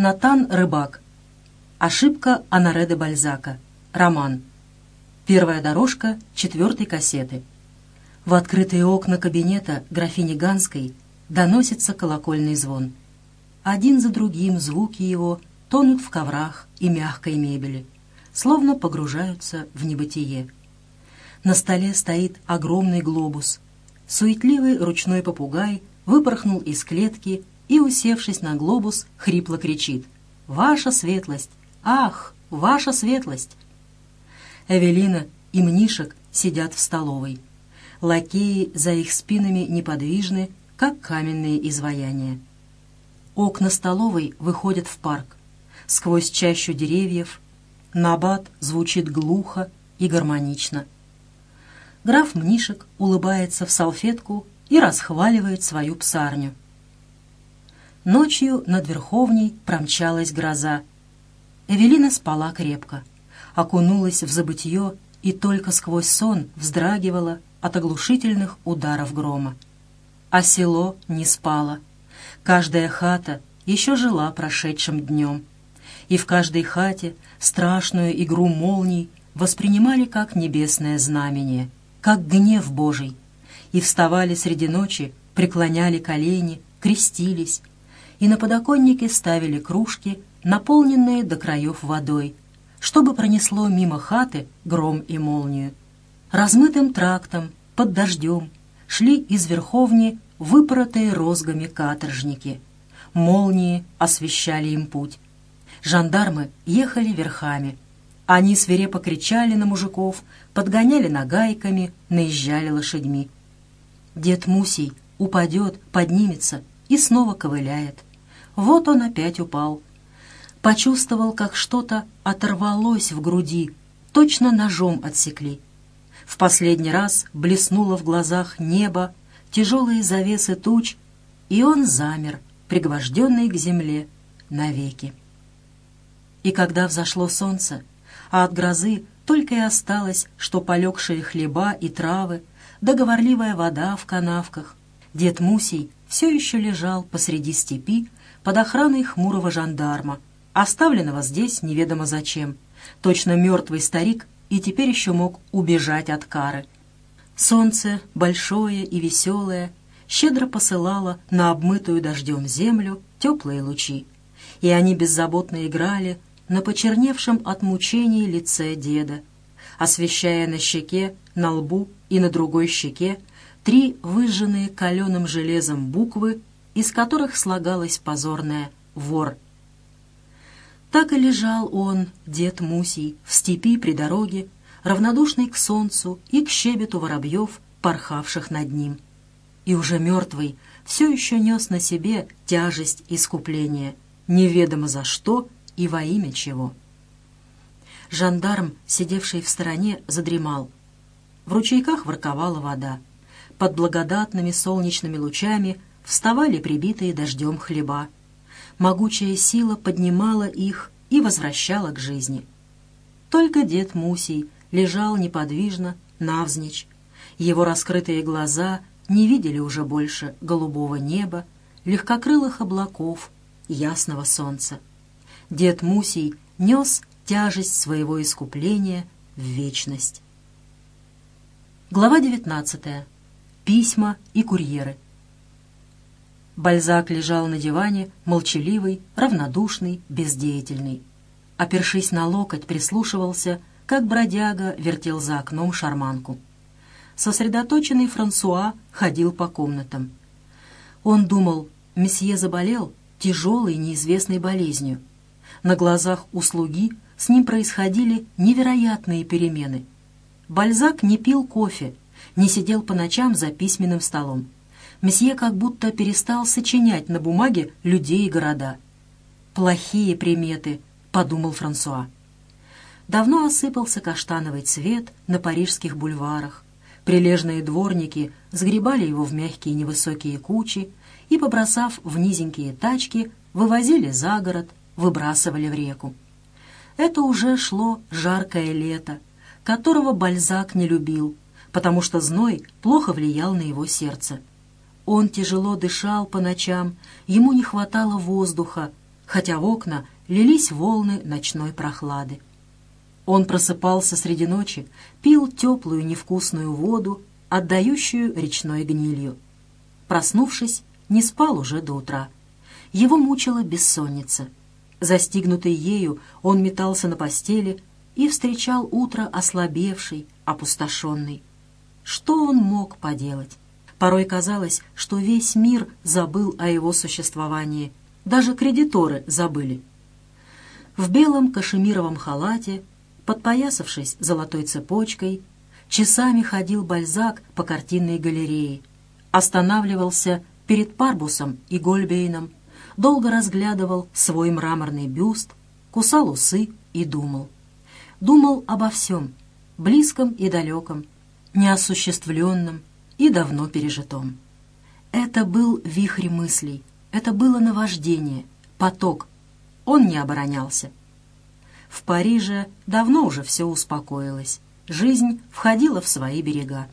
Натан Рыбак. Ошибка Анаре де Бальзака. Роман. Первая дорожка четвертой кассеты. В открытые окна кабинета графини Ганской доносится колокольный звон. Один за другим звуки его тонут в коврах и мягкой мебели, словно погружаются в небытие. На столе стоит огромный глобус. Суетливый ручной попугай выпорхнул из клетки и, усевшись на глобус, хрипло кричит «Ваша светлость! Ах, ваша светлость!» Эвелина и Мнишек сидят в столовой. Лакеи за их спинами неподвижны, как каменные изваяния. Окна столовой выходят в парк. Сквозь чащу деревьев набат звучит глухо и гармонично. Граф Мнишек улыбается в салфетку и расхваливает свою псарню. Ночью над Верховней промчалась гроза. Эвелина спала крепко, окунулась в забытье и только сквозь сон вздрагивала от оглушительных ударов грома. А село не спало. Каждая хата еще жила прошедшим днем. И в каждой хате страшную игру молний воспринимали как небесное знамение, как гнев Божий, и вставали среди ночи, преклоняли колени, крестились, и на подоконнике ставили кружки, наполненные до краев водой, чтобы пронесло мимо хаты гром и молнию. Размытым трактом, под дождем, шли из верховни выпоротые розгами каторжники. Молнии освещали им путь. Жандармы ехали верхами. Они свирепо кричали на мужиков, подгоняли нагайками, наезжали лошадьми. Дед Мусий упадет, поднимется и снова ковыляет. Вот он опять упал. Почувствовал, как что-то оторвалось в груди, точно ножом отсекли. В последний раз блеснуло в глазах небо, тяжелые завесы туч, и он замер, пригвожденный к земле, навеки. И когда взошло солнце, а от грозы только и осталось, что полегшие хлеба и травы, договорливая вода в канавках, дед Мусий все еще лежал посреди степи, под охраной хмурого жандарма, оставленного здесь неведомо зачем. Точно мертвый старик и теперь еще мог убежать от кары. Солнце, большое и веселое, щедро посылало на обмытую дождем землю теплые лучи, и они беззаботно играли на почерневшем от мучений лице деда, освещая на щеке, на лбу и на другой щеке три выжженные каленым железом буквы из которых слагалось позорное «вор». Так и лежал он, дед Мусий, в степи при дороге, равнодушный к солнцу и к щебету воробьев, порхавших над ним. И уже мертвый все еще нес на себе тяжесть искупления, неведомо за что и во имя чего. Жандарм, сидевший в стороне, задремал. В ручейках ворковала вода. Под благодатными солнечными лучами вставали прибитые дождем хлеба. Могучая сила поднимала их и возвращала к жизни. Только дед Мусий лежал неподвижно, навзничь. Его раскрытые глаза не видели уже больше голубого неба, легкокрылых облаков, ясного солнца. Дед Мусий нес тяжесть своего искупления в вечность. Глава 19. Письма и курьеры. Бальзак лежал на диване, молчаливый, равнодушный, бездеятельный. Опершись на локоть, прислушивался, как бродяга вертел за окном шарманку. Сосредоточенный Франсуа ходил по комнатам. Он думал, месье заболел тяжелой неизвестной болезнью. На глазах у слуги с ним происходили невероятные перемены. Бальзак не пил кофе, не сидел по ночам за письменным столом месье как будто перестал сочинять на бумаге людей и города. «Плохие приметы», — подумал Франсуа. Давно осыпался каштановый цвет на парижских бульварах. Прилежные дворники сгребали его в мягкие невысокие кучи и, побросав в низенькие тачки, вывозили за город, выбрасывали в реку. Это уже шло жаркое лето, которого Бальзак не любил, потому что зной плохо влиял на его сердце. Он тяжело дышал по ночам, ему не хватало воздуха, хотя в окна лились волны ночной прохлады. Он просыпался среди ночи, пил теплую невкусную воду, отдающую речной гнилью. Проснувшись, не спал уже до утра. Его мучила бессонница. Застигнутый ею, он метался на постели и встречал утро ослабевший, опустошенный. Что он мог поделать? Порой казалось, что весь мир забыл о его существовании. Даже кредиторы забыли. В белом кашемировом халате, подпоясавшись золотой цепочкой, часами ходил Бальзак по картинной галерее, останавливался перед Парбусом и Гольбейном, долго разглядывал свой мраморный бюст, кусал усы и думал. Думал обо всем, близком и далеком, неосуществленном и давно пережитом. Это был вихрь мыслей, это было наваждение, поток. Он не оборонялся. В Париже давно уже все успокоилось. Жизнь входила в свои берега.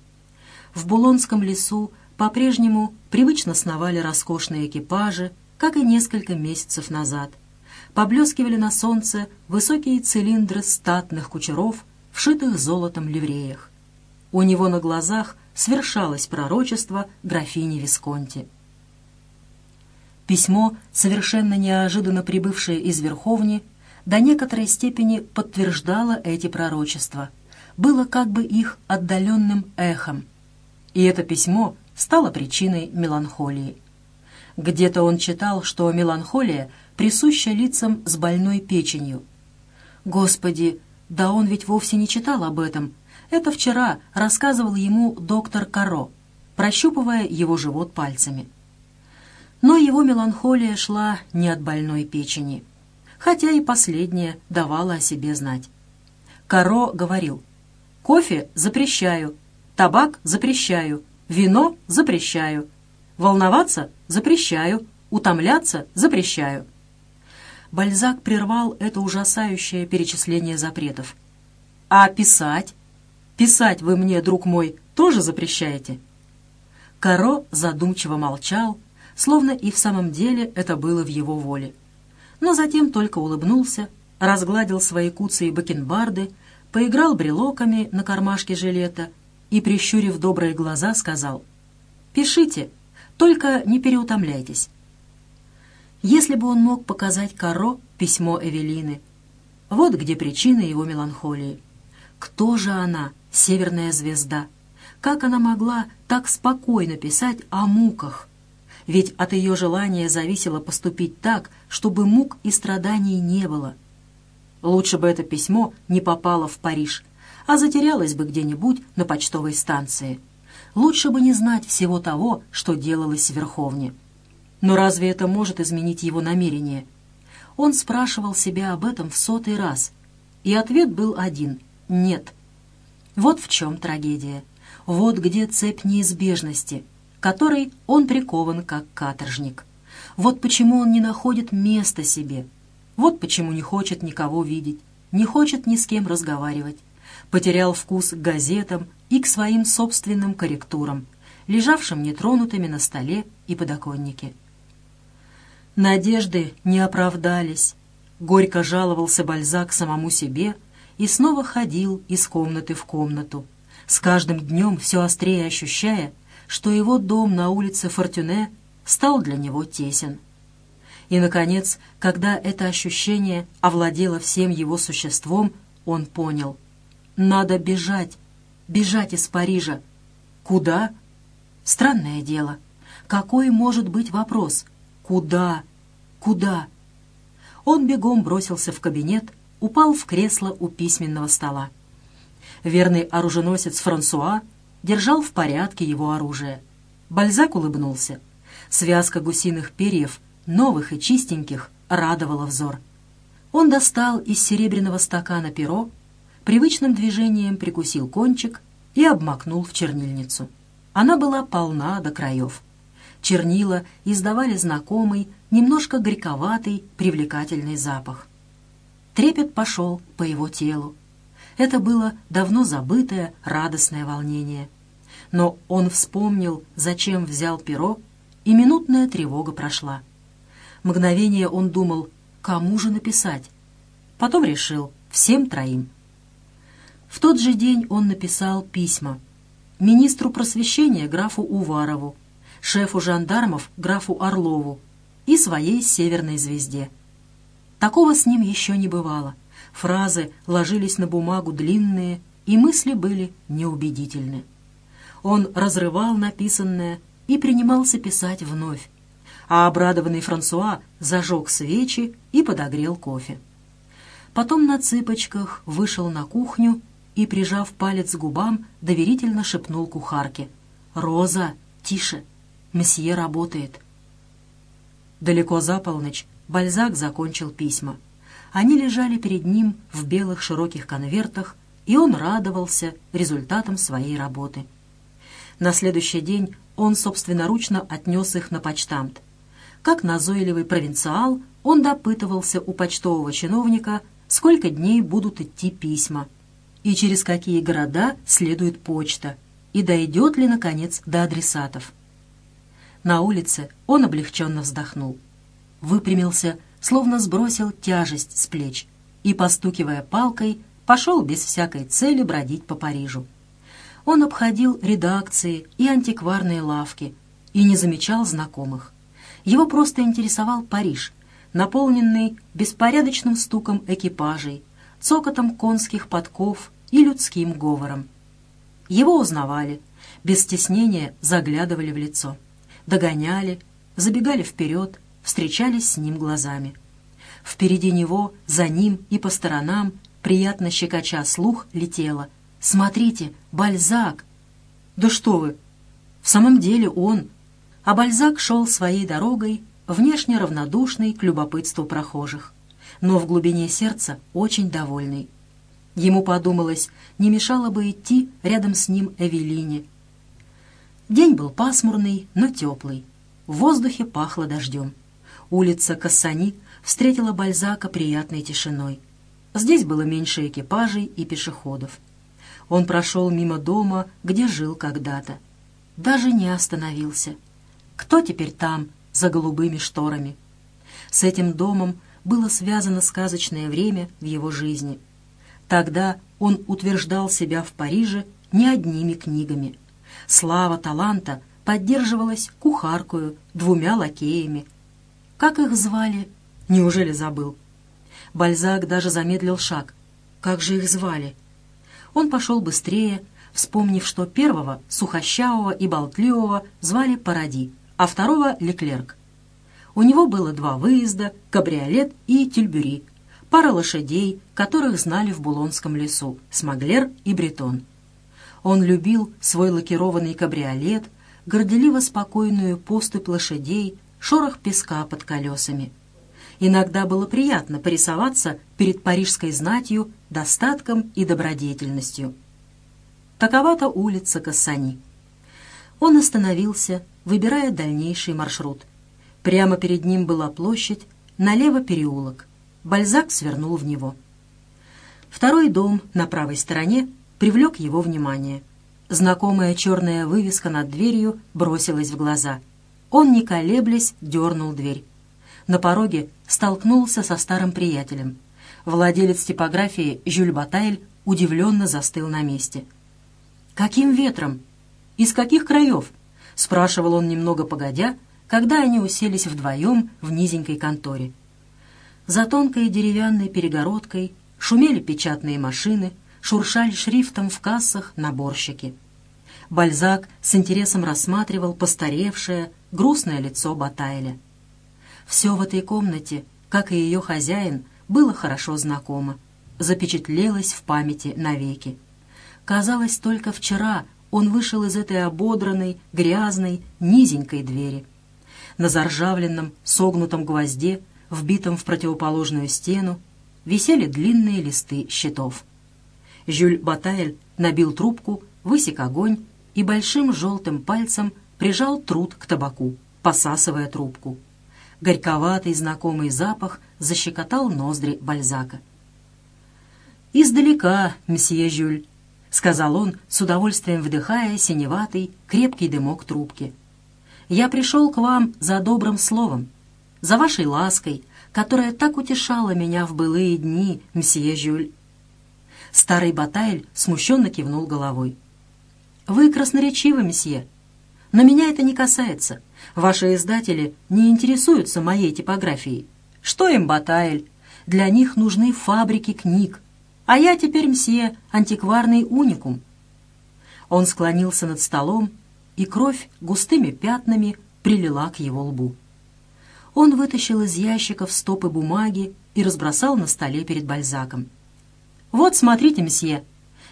В Булонском лесу по-прежнему привычно сновали роскошные экипажи, как и несколько месяцев назад. Поблескивали на солнце высокие цилиндры статных кучеров, вшитых золотом ливреях. У него на глазах свершалось пророчество графини Висконти. Письмо, совершенно неожиданно прибывшее из Верховни, до некоторой степени подтверждало эти пророчества, было как бы их отдаленным эхом. И это письмо стало причиной меланхолии. Где-то он читал, что меланхолия присуща лицам с больной печенью. Господи, да он ведь вовсе не читал об этом. Это вчера рассказывал ему доктор Каро, прощупывая его живот пальцами. Но его меланхолия шла не от больной печени, хотя и последняя давала о себе знать. Каро говорил, «Кофе запрещаю, табак запрещаю, вино запрещаю, Волноваться запрещаю, утомляться запрещаю. Бальзак прервал это ужасающее перечисление запретов. А писать? Писать вы мне, друг мой, тоже запрещаете? Каро задумчиво молчал, словно и в самом деле это было в его воле. Но затем только улыбнулся, разгладил свои куцы и бакенбарды, поиграл брелоками на кармашке жилета и, прищурив добрые глаза, сказал «Пишите, только не переутомляйтесь. Если бы он мог показать Каро письмо Эвелины, вот где причина его меланхолии. Кто же она, северная звезда? Как она могла так спокойно писать о муках? Ведь от ее желания зависело поступить так, чтобы мук и страданий не было. Лучше бы это письмо не попало в Париж, а затерялось бы где-нибудь на почтовой станции лучше бы не знать всего того, что делалось в Верховне. Но разве это может изменить его намерение? Он спрашивал себя об этом в сотый раз, и ответ был один — нет. Вот в чем трагедия. Вот где цепь неизбежности, которой он прикован как каторжник. Вот почему он не находит места себе. Вот почему не хочет никого видеть, не хочет ни с кем разговаривать. Потерял вкус к газетам, и к своим собственным корректурам, лежавшим нетронутыми на столе и подоконнике. Надежды не оправдались. Горько жаловался Бальзак самому себе и снова ходил из комнаты в комнату, с каждым днем все острее ощущая, что его дом на улице Фортюне стал для него тесен. И, наконец, когда это ощущение овладело всем его существом, он понял — надо бежать, бежать из Парижа. Куда? Странное дело. Какой может быть вопрос? Куда? Куда? Он бегом бросился в кабинет, упал в кресло у письменного стола. Верный оруженосец Франсуа держал в порядке его оружие. Бальзак улыбнулся. Связка гусиных перьев, новых и чистеньких, радовала взор. Он достал из серебряного стакана перо привычным движением прикусил кончик и обмакнул в чернильницу. Она была полна до краев. Чернила издавали знакомый, немножко горьковатый, привлекательный запах. Трепет пошел по его телу. Это было давно забытое радостное волнение. Но он вспомнил, зачем взял перо, и минутная тревога прошла. Мгновение он думал, кому же написать. Потом решил всем троим. В тот же день он написал письма министру просвещения графу Уварову, шефу жандармов графу Орлову и своей «Северной звезде». Такого с ним еще не бывало. Фразы ложились на бумагу длинные, и мысли были неубедительны. Он разрывал написанное и принимался писать вновь, а обрадованный Франсуа зажег свечи и подогрел кофе. Потом на цыпочках вышел на кухню и, прижав палец к губам, доверительно шепнул кухарке. «Роза, тише! Месье работает!» Далеко за полночь Бальзак закончил письма. Они лежали перед ним в белых широких конвертах, и он радовался результатам своей работы. На следующий день он собственноручно отнес их на почтамт. Как назойливый провинциал, он допытывался у почтового чиновника, сколько дней будут идти письма, и через какие города следует почта, и дойдет ли, наконец, до адресатов. На улице он облегченно вздохнул. Выпрямился, словно сбросил тяжесть с плеч, и, постукивая палкой, пошел без всякой цели бродить по Парижу. Он обходил редакции и антикварные лавки и не замечал знакомых. Его просто интересовал Париж, наполненный беспорядочным стуком экипажей, цокотом конских подков и людским говором. Его узнавали, без стеснения заглядывали в лицо, догоняли, забегали вперед, встречались с ним глазами. Впереди него, за ним и по сторонам, приятно щекоча слух, летело. «Смотрите, Бальзак!» «Да что вы! В самом деле он!» А Бальзак шел своей дорогой, внешне равнодушный к любопытству прохожих, но в глубине сердца очень довольный. Ему подумалось, не мешало бы идти рядом с ним Эвелине. День был пасмурный, но теплый. В воздухе пахло дождем. Улица Кассани встретила Бальзака приятной тишиной. Здесь было меньше экипажей и пешеходов. Он прошел мимо дома, где жил когда-то. Даже не остановился. Кто теперь там, за голубыми шторами? С этим домом было связано сказочное время в его жизни — Тогда он утверждал себя в Париже не одними книгами. Слава таланта поддерживалась кухаркою, двумя лакеями. Как их звали? Неужели забыл? Бальзак даже замедлил шаг. Как же их звали? Он пошел быстрее, вспомнив, что первого, сухощавого и болтливого, звали Паради, а второго — Леклерк. У него было два выезда, кабриолет и тюльбюри — пара лошадей, которых знали в Булонском лесу, Смаглер и Бретон. Он любил свой лакированный кабриолет, горделиво спокойную поступь лошадей, шорох песка под колесами. Иногда было приятно порисоваться перед парижской знатью, достатком и добродетельностью. Такова-то улица Кассани. Он остановился, выбирая дальнейший маршрут. Прямо перед ним была площадь, налево переулок — Бальзак свернул в него. Второй дом на правой стороне привлек его внимание. Знакомая черная вывеска над дверью бросилась в глаза. Он, не колеблясь, дернул дверь. На пороге столкнулся со старым приятелем. Владелец типографии Жюль Батайль удивленно застыл на месте. «Каким ветром? Из каких краев?» — спрашивал он немного погодя, когда они уселись вдвоем в низенькой конторе. За тонкой деревянной перегородкой шумели печатные машины, шуршали шрифтом в кассах наборщики. Бальзак с интересом рассматривал постаревшее, грустное лицо Батайля. Все в этой комнате, как и ее хозяин, было хорошо знакомо, запечатлелось в памяти навеки. Казалось, только вчера он вышел из этой ободранной, грязной, низенькой двери. На заржавленном, согнутом гвозде — вбитом в противоположную стену, висели длинные листы щитов. Жюль Батайль набил трубку, высек огонь и большим желтым пальцем прижал труд к табаку, посасывая трубку. Горьковатый знакомый запах защекотал ноздри Бальзака. «Издалека, месье Жюль», — сказал он, с удовольствием вдыхая синеватый, крепкий дымок трубки. «Я пришел к вам за добрым словом за вашей лаской, которая так утешала меня в былые дни, мсье Жюль». Старый Батайль смущенно кивнул головой. «Вы красноречивы, мсье. Но меня это не касается. Ваши издатели не интересуются моей типографией. Что им Батайль? Для них нужны фабрики книг. А я теперь, мсье, антикварный уникум». Он склонился над столом, и кровь густыми пятнами прилила к его лбу. Он вытащил из ящиков стопы бумаги и разбросал на столе перед Бальзаком. «Вот, смотрите, месье,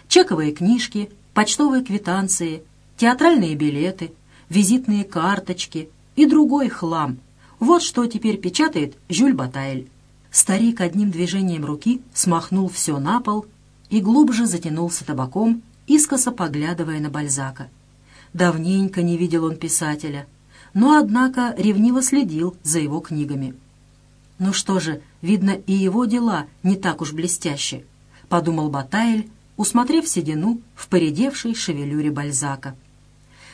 чековые книжки, почтовые квитанции, театральные билеты, визитные карточки и другой хлам. Вот что теперь печатает Жюль Батайль». Старик одним движением руки смахнул все на пол и глубже затянулся табаком, искоса поглядывая на Бальзака. Давненько не видел он писателя, но, однако, ревниво следил за его книгами. «Ну что же, видно, и его дела не так уж блестящие», — подумал Батайль, усмотрев седину в поредевшей шевелюре Бальзака.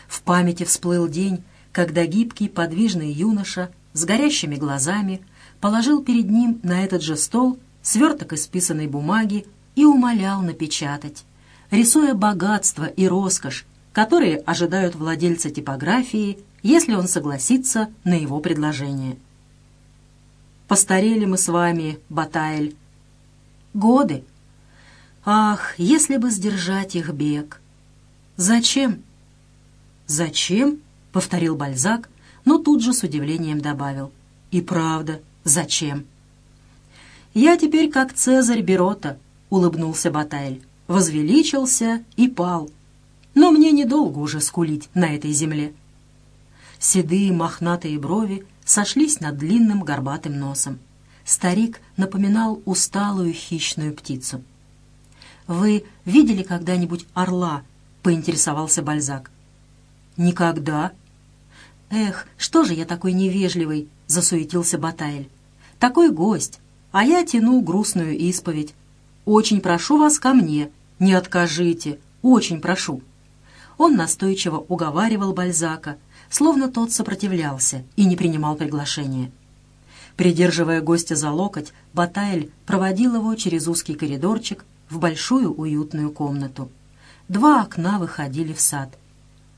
В памяти всплыл день, когда гибкий подвижный юноша с горящими глазами положил перед ним на этот же стол сверток исписанной бумаги и умолял напечатать, рисуя богатство и роскошь, которые ожидают владельца типографии, если он согласится на его предложение. Постарели мы с вами, Батайль. Годы. Ах, если бы сдержать их бег. Зачем? Зачем? — повторил Бальзак, но тут же с удивлением добавил. И правда, зачем? «Я теперь как Цезарь Берота», — улыбнулся Батайль. «Возвеличился и пал» но мне недолго уже скулить на этой земле. Седые мохнатые брови сошлись над длинным горбатым носом. Старик напоминал усталую хищную птицу. «Вы видели когда-нибудь орла?» — поинтересовался Бальзак. «Никогда». «Эх, что же я такой невежливый?» — засуетился Батайль. «Такой гость, а я тяну грустную исповедь. Очень прошу вас ко мне, не откажите, очень прошу» он настойчиво уговаривал Бальзака, словно тот сопротивлялся и не принимал приглашения. Придерживая гостя за локоть, Батайль проводил его через узкий коридорчик в большую уютную комнату. Два окна выходили в сад.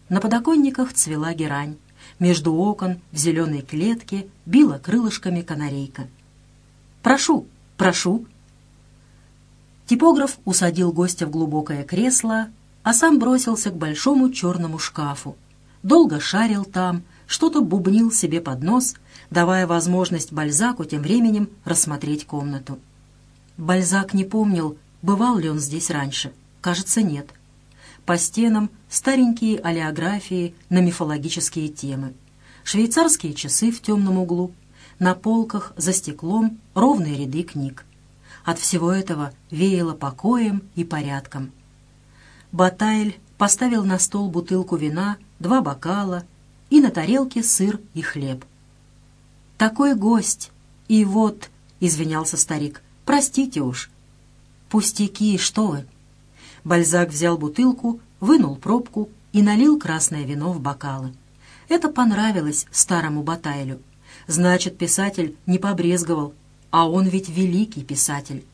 На подоконниках цвела герань. Между окон в зеленой клетке била крылышками канарейка. «Прошу, прошу!» Типограф усадил гостя в глубокое кресло, а сам бросился к большому черному шкафу. Долго шарил там, что-то бубнил себе под нос, давая возможность Бальзаку тем временем рассмотреть комнату. Бальзак не помнил, бывал ли он здесь раньше. Кажется, нет. По стенам старенькие олеографии на мифологические темы. Швейцарские часы в темном углу. На полках за стеклом ровные ряды книг. От всего этого веяло покоем и порядком. Батайль поставил на стол бутылку вина, два бокала и на тарелке сыр и хлеб. «Такой гость! И вот...» — извинялся старик. «Простите уж». «Пустяки, что вы!» Бальзак взял бутылку, вынул пробку и налил красное вино в бокалы. Это понравилось старому Батайлю. Значит, писатель не побрезговал, а он ведь великий писатель.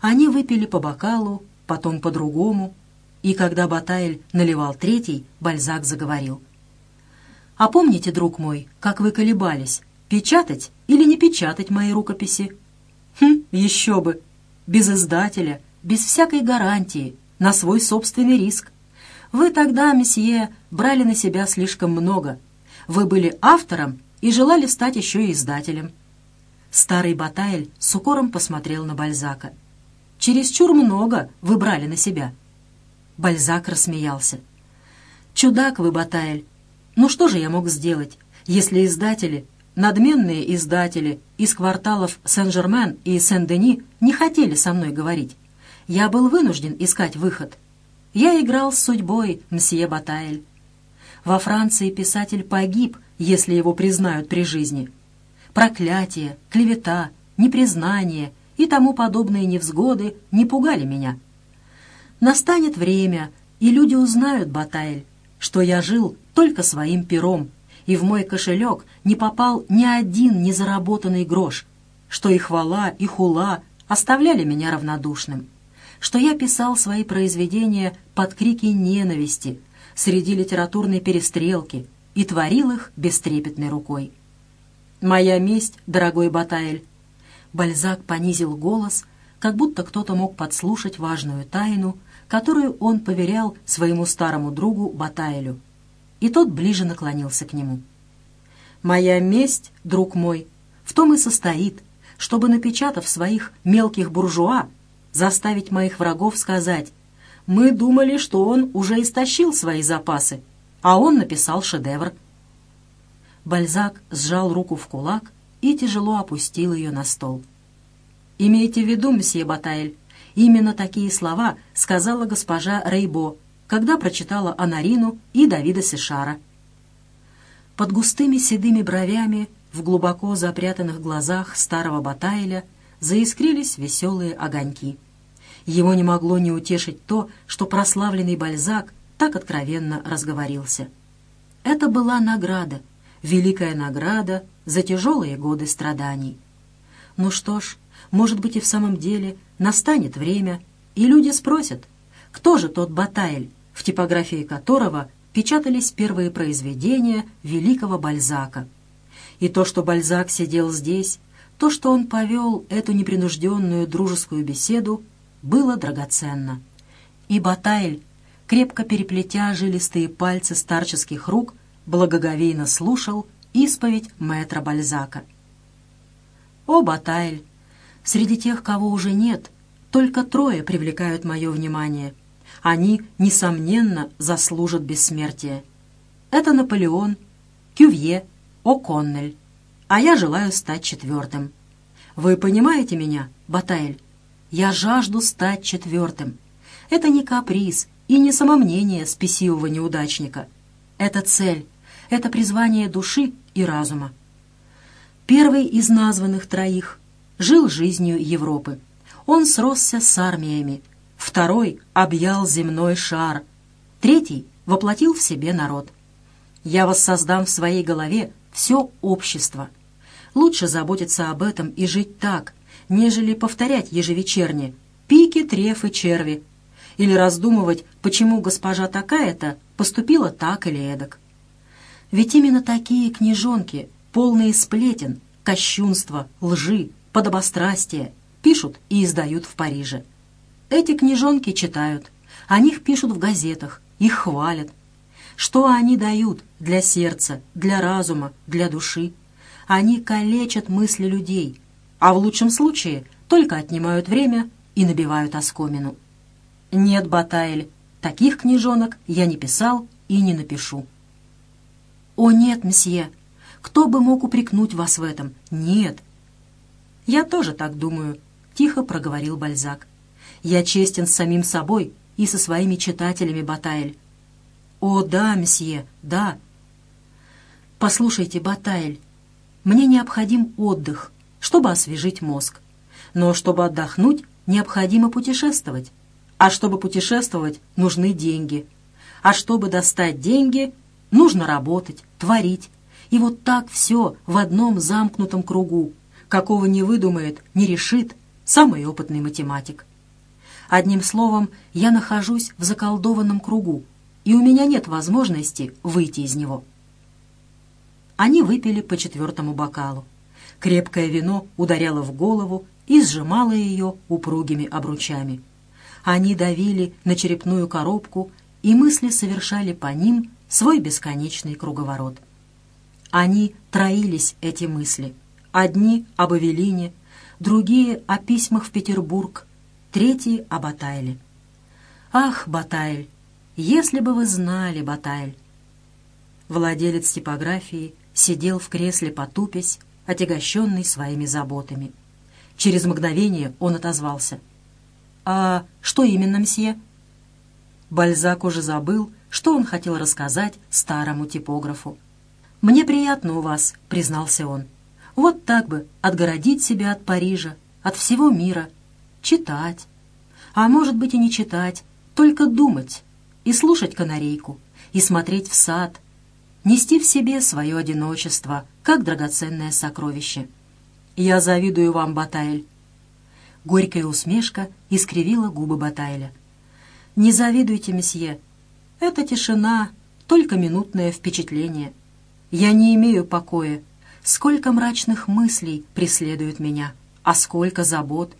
Они выпили по бокалу, потом по-другому, и когда Батайль наливал третий, Бальзак заговорил. «А помните, друг мой, как вы колебались, печатать или не печатать мои рукописи?» «Хм, еще бы! Без издателя, без всякой гарантии, на свой собственный риск. Вы тогда, месье, брали на себя слишком много. Вы были автором и желали стать еще и издателем». Старый Батайль с укором посмотрел на Бальзака. Чересчур много вы брали на себя». Бальзак рассмеялся. «Чудак вы, Батайль. Ну что же я мог сделать, если издатели, надменные издатели из кварталов Сен-Жермен и Сен-Дени не хотели со мной говорить? Я был вынужден искать выход. Я играл с судьбой, мсье Батайль. Во Франции писатель погиб, если его признают при жизни. Проклятие, клевета, непризнание — и тому подобные невзгоды не пугали меня. Настанет время, и люди узнают, Батайль, что я жил только своим пером, и в мой кошелек не попал ни один незаработанный грош, что и хвала, и хула оставляли меня равнодушным, что я писал свои произведения под крики ненависти среди литературной перестрелки и творил их бестрепетной рукой. «Моя месть, дорогой Батаэль!» Бальзак понизил голос, как будто кто-то мог подслушать важную тайну, которую он поверял своему старому другу Батаэлю. И тот ближе наклонился к нему. «Моя месть, друг мой, в том и состоит, чтобы, напечатав своих мелких буржуа, заставить моих врагов сказать, «Мы думали, что он уже истощил свои запасы, а он написал шедевр». Бальзак сжал руку в кулак и тяжело опустил ее на стол. «Имейте в виду, мсье Батайль, именно такие слова сказала госпожа Рейбо, когда прочитала Анарину и Давида Сешара». Под густыми седыми бровями в глубоко запрятанных глазах старого Батайля заискрились веселые огоньки. Его не могло не утешить то, что прославленный Бальзак так откровенно разговорился. Это была награда, великая награда за тяжелые годы страданий. Ну что ж, может быть и в самом деле настанет время, и люди спросят, кто же тот Батайль, в типографии которого печатались первые произведения великого Бальзака — и то, что Бальзак сидел здесь, то, что он повел эту непринужденную дружескую беседу, было драгоценно. И Батайль, крепко переплетя жилистые пальцы старческих рук, благоговейно слушал исповедь мэтра Бальзака. «О, Батайль! Среди тех, кого уже нет, только трое привлекают мое внимание. Они, несомненно, заслужат бессмертия. Это Наполеон, Кювье О'Коннель, а я желаю стать четвертым. Вы понимаете меня, Батайль? Я жажду стать четвертым. Это не каприз и не самомнение спесивого неудачника. Это цель, это призвание души и разума. Первый из названных троих жил жизнью Европы. Он сросся с армиями. Второй объял земной шар. Третий воплотил в себе народ. Я воссоздам в своей голове все общество. Лучше заботиться об этом и жить так, нежели повторять ежевечерне «пики, трефы, черви» или раздумывать, почему госпожа такая-то поступила так или эдак. Ведь именно такие книжонки, полные сплетен, кощунства, лжи, подобострастия, пишут и издают в Париже. Эти книжонки читают, о них пишут в газетах, их хвалят, что они дают для сердца, для разума, для души? Они калечат мысли людей, а в лучшем случае только отнимают время и набивают оскомину. Нет, Батайль, таких книжонок я не писал и не напишу. О нет, мсье, кто бы мог упрекнуть вас в этом? Нет. Я тоже так думаю, тихо проговорил Бальзак. Я честен с самим собой и со своими читателями, Батайль. «О, да, месье, да». «Послушайте, Батайль, мне необходим отдых, чтобы освежить мозг. Но чтобы отдохнуть, необходимо путешествовать. А чтобы путешествовать, нужны деньги. А чтобы достать деньги, нужно работать, творить. И вот так все в одном замкнутом кругу, какого не выдумает, не решит самый опытный математик. Одним словом, я нахожусь в заколдованном кругу, и у меня нет возможности выйти из него. Они выпили по четвертому бокалу. Крепкое вино ударяло в голову и сжимало ее упругими обручами. Они давили на черепную коробку, и мысли совершали по ним свой бесконечный круговорот. Они троились, эти мысли. Одни об Эвелине, другие о письмах в Петербург, третьи о Батайле. Ах, Батайль, если бы вы знали, Батайль!» Владелец типографии сидел в кресле потупясь, отягощенный своими заботами. Через мгновение он отозвался. «А что именно, мсье?» Бальзак уже забыл, что он хотел рассказать старому типографу. «Мне приятно у вас», — признался он. «Вот так бы отгородить себя от Парижа, от всего мира, читать. А может быть и не читать, только думать, и слушать канарейку, и смотреть в сад, нести в себе свое одиночество, как драгоценное сокровище. Я завидую вам, Батайль». Горькая усмешка искривила губы Батайля. «Не завидуйте, месье. Это тишина, только минутное впечатление. Я не имею покоя. Сколько мрачных мыслей преследуют меня, а сколько забот.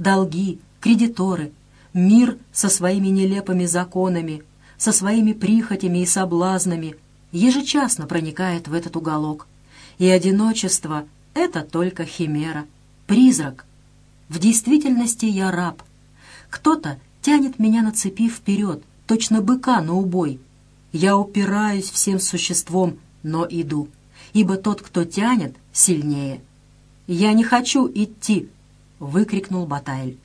Долги, кредиторы, мир со своими нелепыми законами, со своими прихотями и соблазнами ежечасно проникает в этот уголок. И одиночество — это только химера, призрак. В действительности я раб. Кто-то тянет меня на цепи вперед, точно быка на убой. Я упираюсь всем существом, но иду, ибо тот, кто тянет, сильнее. «Я не хочу идти!» — выкрикнул Батайль.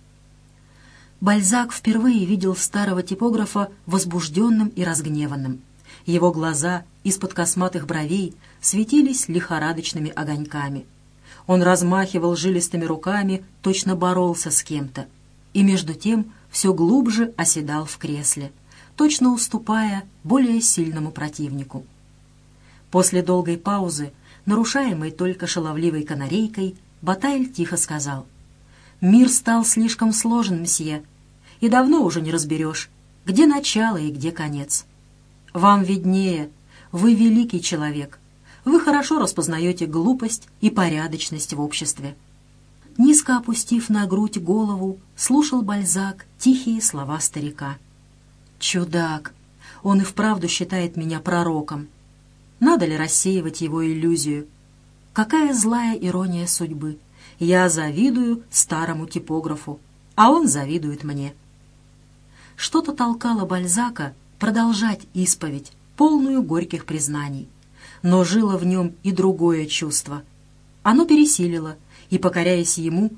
Бальзак впервые видел старого типографа возбужденным и разгневанным. Его глаза из-под косматых бровей светились лихорадочными огоньками. Он размахивал жилистыми руками, точно боролся с кем-то, и между тем все глубже оседал в кресле, точно уступая более сильному противнику. После долгой паузы, нарушаемой только шаловливой канарейкой, Батайль тихо сказал — Мир стал слишком сложен, мсье, и давно уже не разберешь, где начало и где конец. Вам виднее, вы великий человек, вы хорошо распознаете глупость и порядочность в обществе. Низко опустив на грудь голову, слушал Бальзак тихие слова старика. «Чудак! Он и вправду считает меня пророком. Надо ли рассеивать его иллюзию? Какая злая ирония судьбы!» Я завидую старому типографу, а он завидует мне. Что-то толкало Бальзака продолжать исповедь, полную горьких признаний. Но жило в нем и другое чувство. Оно пересилило, и, покоряясь ему,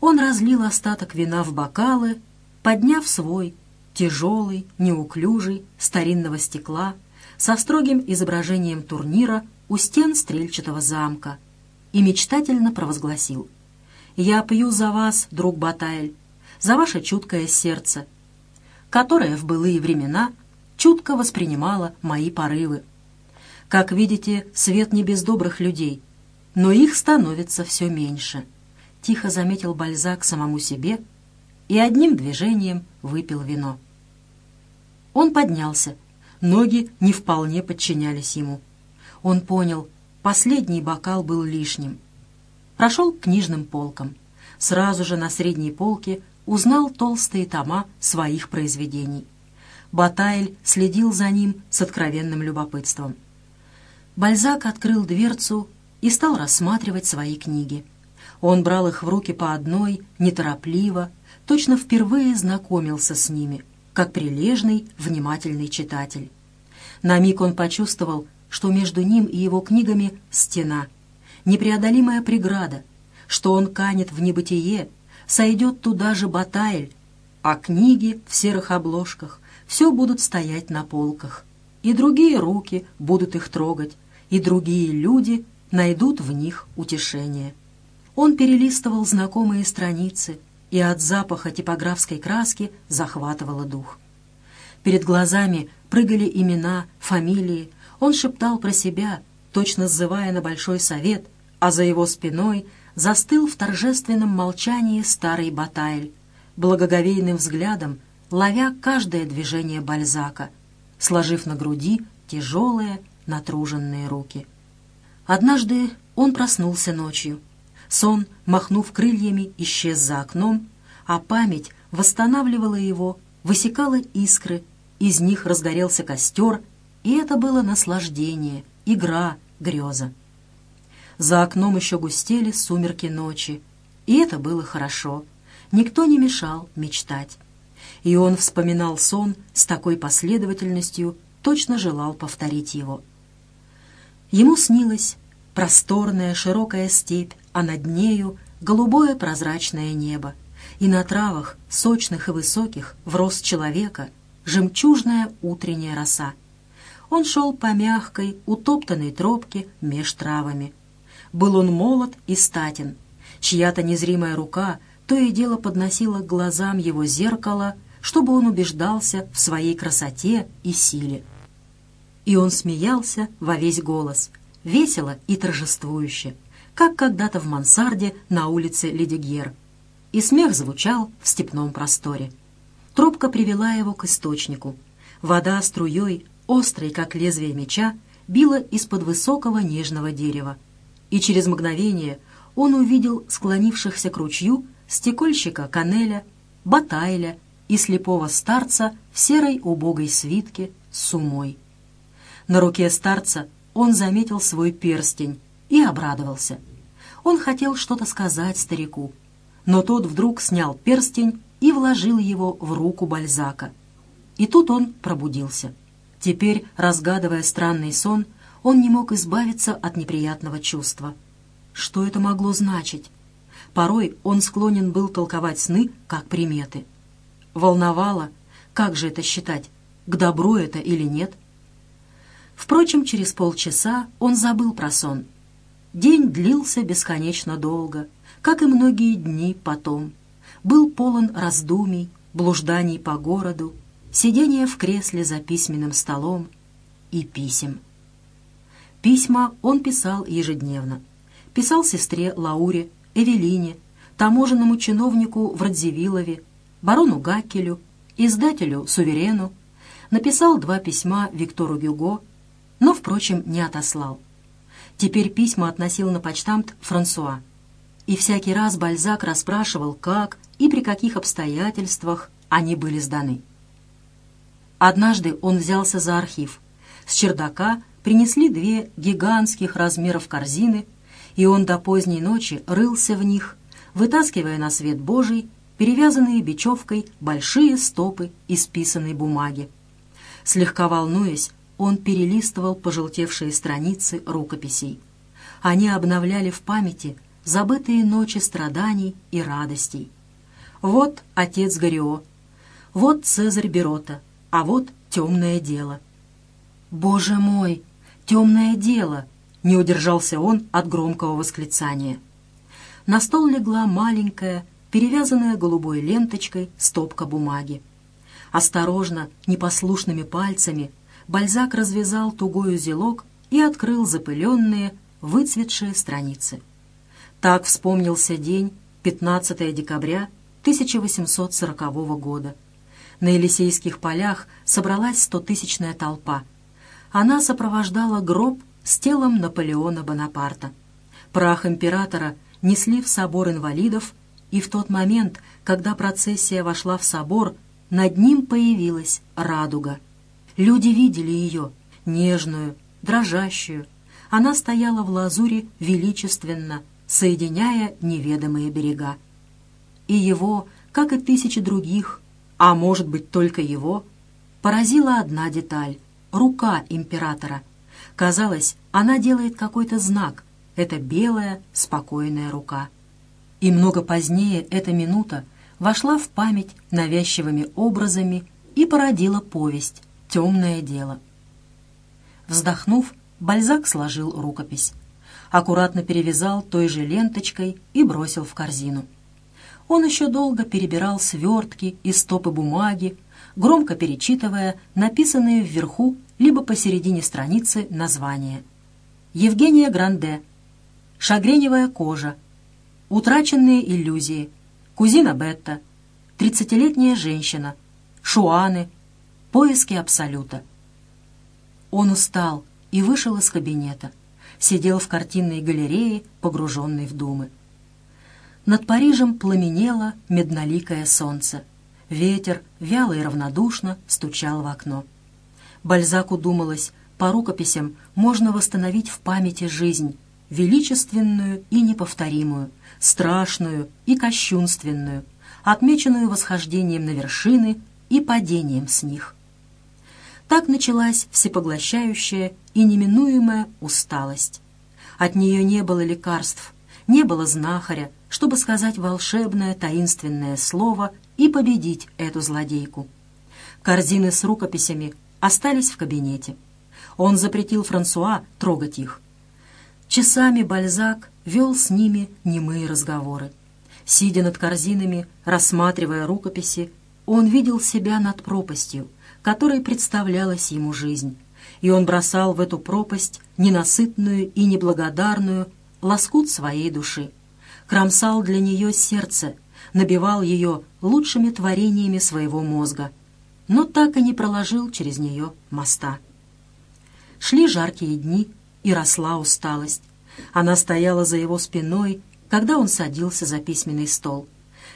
он разлил остаток вина в бокалы, подняв свой, тяжелый, неуклюжий, старинного стекла, со строгим изображением турнира у стен стрельчатого замка — и мечтательно провозгласил. «Я пью за вас, друг Батайль, за ваше чуткое сердце, которое в былые времена чутко воспринимало мои порывы. Как видите, свет не без добрых людей, но их становится все меньше», — тихо заметил Бальзак самому себе и одним движением выпил вино. Он поднялся, ноги не вполне подчинялись ему. Он понял — Последний бокал был лишним. Прошел к книжным полкам. Сразу же на средней полке узнал толстые тома своих произведений. Батайль следил за ним с откровенным любопытством. Бальзак открыл дверцу и стал рассматривать свои книги. Он брал их в руки по одной, неторопливо, точно впервые знакомился с ними, как прилежный, внимательный читатель. На миг он почувствовал, что между ним и его книгами стена, непреодолимая преграда, что он канет в небытие, сойдет туда же Батайль, а книги в серых обложках все будут стоять на полках, и другие руки будут их трогать, и другие люди найдут в них утешение. Он перелистывал знакомые страницы, и от запаха типографской краски захватывало дух. Перед глазами прыгали имена, фамилии, он шептал про себя, точно сзывая на большой совет, а за его спиной застыл в торжественном молчании старый Батайль, благоговейным взглядом ловя каждое движение Бальзака, сложив на груди тяжелые, натруженные руки. Однажды он проснулся ночью. Сон, махнув крыльями, исчез за окном, а память восстанавливала его, высекала искры, из них разгорелся костер, и это было наслаждение, игра, греза. За окном еще густели сумерки ночи, и это было хорошо. Никто не мешал мечтать. И он вспоминал сон с такой последовательностью, точно желал повторить его. Ему снилась просторная широкая степь, а над нею голубое прозрачное небо, и на травах, сочных и высоких, в рост человека, жемчужная утренняя роса он шел по мягкой, утоптанной тропке меж травами. Был он молод и статен. Чья-то незримая рука то и дело подносила к глазам его зеркало, чтобы он убеждался в своей красоте и силе. И он смеялся во весь голос, весело и торжествующе, как когда-то в мансарде на улице Ледигьер. И смех звучал в степном просторе. Тропка привела его к источнику. Вода струей, острой, как лезвие меча, била из-под высокого нежного дерева. И через мгновение он увидел склонившихся к ручью стекольщика Канеля, Батайля и слепого старца в серой убогой свитке с умой. На руке старца он заметил свой перстень и обрадовался. Он хотел что-то сказать старику, но тот вдруг снял перстень и вложил его в руку Бальзака. И тут он пробудился. Теперь, разгадывая странный сон, он не мог избавиться от неприятного чувства. Что это могло значить? Порой он склонен был толковать сны как приметы. Волновало, как же это считать, к добру это или нет? Впрочем, через полчаса он забыл про сон. День длился бесконечно долго, как и многие дни потом. Был полон раздумий, блужданий по городу, сидения в кресле за письменным столом и писем. Письма он писал ежедневно. Писал сестре Лауре, Эвелине, таможенному чиновнику в Радзивиллове, барону Гаккелю, издателю Суверену, написал два письма Виктору Гюго, но, впрочем, не отослал. Теперь письма относил на почтамт Франсуа. И всякий раз Бальзак расспрашивал, как и при каких обстоятельствах они были сданы. Однажды он взялся за архив. С чердака принесли две гигантских размеров корзины, и он до поздней ночи рылся в них, вытаскивая на свет Божий перевязанные бечевкой большие стопы исписанной бумаги. Слегка волнуясь, он перелистывал пожелтевшие страницы рукописей. Они обновляли в памяти забытые ночи страданий и радостей. Вот отец Горио, вот Цезарь Берота, а вот темное дело. «Боже мой, темное дело!» — не удержался он от громкого восклицания. На стол легла маленькая, перевязанная голубой ленточкой стопка бумаги. Осторожно, непослушными пальцами Бальзак развязал тугой узелок и открыл запыленные, выцветшие страницы. Так вспомнился день, 15 декабря 1840 года. На Елисейских полях собралась стотысячная толпа. Она сопровождала гроб с телом Наполеона Бонапарта. Прах императора несли в собор инвалидов, и в тот момент, когда процессия вошла в собор, над ним появилась радуга. Люди видели ее, нежную, дрожащую. Она стояла в лазуре величественно, соединяя неведомые берега. И его, как и тысячи других, а может быть только его, поразила одна деталь — рука императора. Казалось, она делает какой-то знак. Это белая, спокойная рука. И много позднее эта минута вошла в память навязчивыми образами и породила повесть «Темное дело». Вздохнув, Бальзак сложил рукопись. Аккуратно перевязал той же ленточкой и бросил в корзину. Он еще долго перебирал свертки и стопы бумаги, громко перечитывая написанные вверху либо посередине страницы названия. Евгения Гранде. Шагреневая кожа. Утраченные иллюзии. Кузина Бетта. Тридцатилетняя женщина. Шуаны. Поиски Абсолюта. Он устал и вышел из кабинета. Сидел в картинной галерее, погруженный в думы. Над Парижем пламенело медноликое солнце. Ветер вяло и равнодушно стучал в окно. Бальзаку думалось, по рукописям можно восстановить в памяти жизнь, величественную и неповторимую, страшную и кощунственную, отмеченную восхождением на вершины и падением с них. Так началась всепоглощающая и неминуемая усталость. От нее не было лекарств, не было знахаря, чтобы сказать волшебное таинственное слово и победить эту злодейку. Корзины с рукописями остались в кабинете. Он запретил Франсуа трогать их. Часами Бальзак вел с ними немые разговоры. Сидя над корзинами, рассматривая рукописи, он видел себя над пропастью, которой представлялась ему жизнь, и он бросал в эту пропасть ненасытную и неблагодарную лоскут своей души, кромсал для нее сердце, набивал ее лучшими творениями своего мозга, но так и не проложил через нее моста. Шли жаркие дни, и росла усталость. Она стояла за его спиной, когда он садился за письменный стол.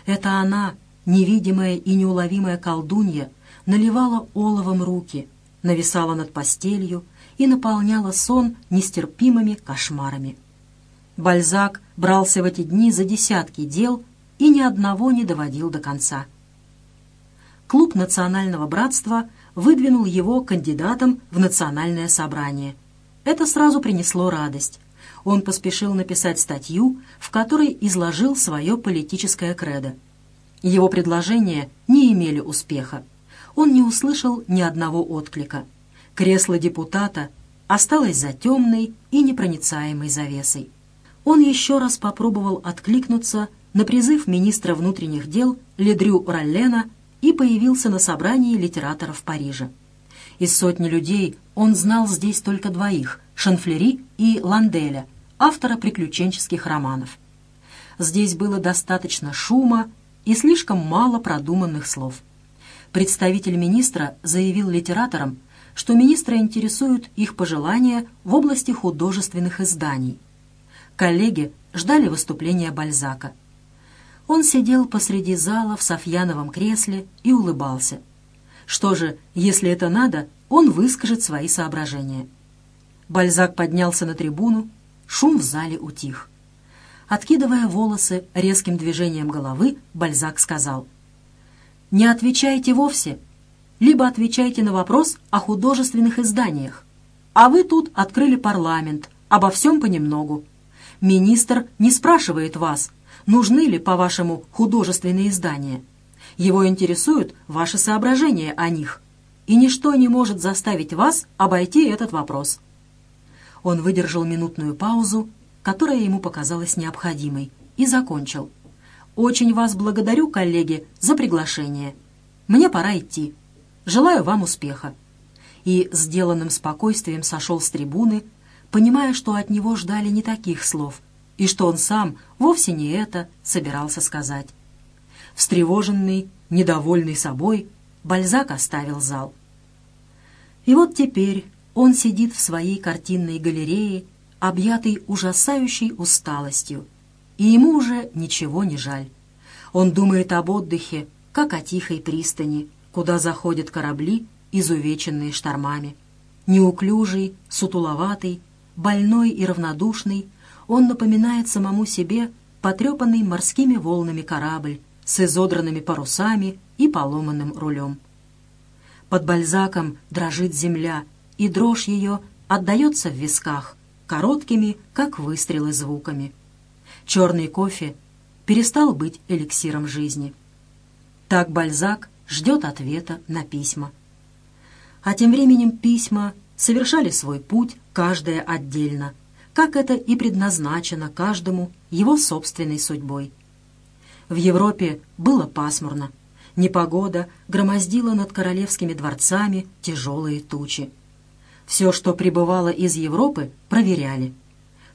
Это она, невидимая и неуловимая колдунья, наливала оловом руки, нависала над постелью и наполняла сон нестерпимыми кошмарами. Бальзак брался в эти дни за десятки дел и ни одного не доводил до конца. Клуб национального братства выдвинул его кандидатом в национальное собрание. Это сразу принесло радость. Он поспешил написать статью, в которой изложил свое политическое кредо. Его предложения не имели успеха. Он не услышал ни одного отклика. Кресло депутата осталось за темной и непроницаемой завесой. Он еще раз попробовал откликнуться на призыв министра внутренних дел Ледрю Роллена и появился на собрании литераторов Парижа. Из сотни людей он знал здесь только двоих — Шанфлери и Ланделя, автора приключенческих романов. Здесь было достаточно шума и слишком мало продуманных слов. Представитель министра заявил литераторам, что министра интересуют их пожелания в области художественных изданий. Коллеги ждали выступления Бальзака. Он сидел посреди зала в Софьяновом кресле и улыбался. Что же, если это надо, он выскажет свои соображения. Бальзак поднялся на трибуну, шум в зале утих. Откидывая волосы резким движением головы, Бальзак сказал, «Не отвечайте вовсе, либо отвечайте на вопрос о художественных изданиях. А вы тут открыли парламент, обо всем понемногу. Министр не спрашивает вас, нужны ли, по-вашему, художественные издания. Его интересуют ваши соображения о них, и ничто не может заставить вас обойти этот вопрос». Он выдержал минутную паузу, которая ему показалась необходимой, и закончил. «Очень вас благодарю, коллеги, за приглашение. Мне пора идти. Желаю вам успеха». И сделанным спокойствием сошел с трибуны, понимая, что от него ждали не таких слов, и что он сам вовсе не это собирался сказать. Встревоженный, недовольный собой, Бальзак оставил зал. И вот теперь он сидит в своей картинной галерее, объятый ужасающей усталостью, и ему уже ничего не жаль. Он думает об отдыхе, как о тихой пристани, куда заходят корабли, изувеченные штормами. Неуклюжий, сутуловатый, больной и равнодушный, он напоминает самому себе потрепанный морскими волнами корабль с изодранными парусами и поломанным рулем. Под бальзаком дрожит земля, и дрожь ее отдается в висках, короткими, как выстрелы звуками. Черный кофе перестал быть эликсиром жизни. Так Бальзак ждет ответа на письма. А тем временем письма совершали свой путь, каждое отдельно, как это и предназначено каждому его собственной судьбой. В Европе было пасмурно. Непогода громоздила над королевскими дворцами тяжелые тучи. Все, что прибывало из Европы, проверяли.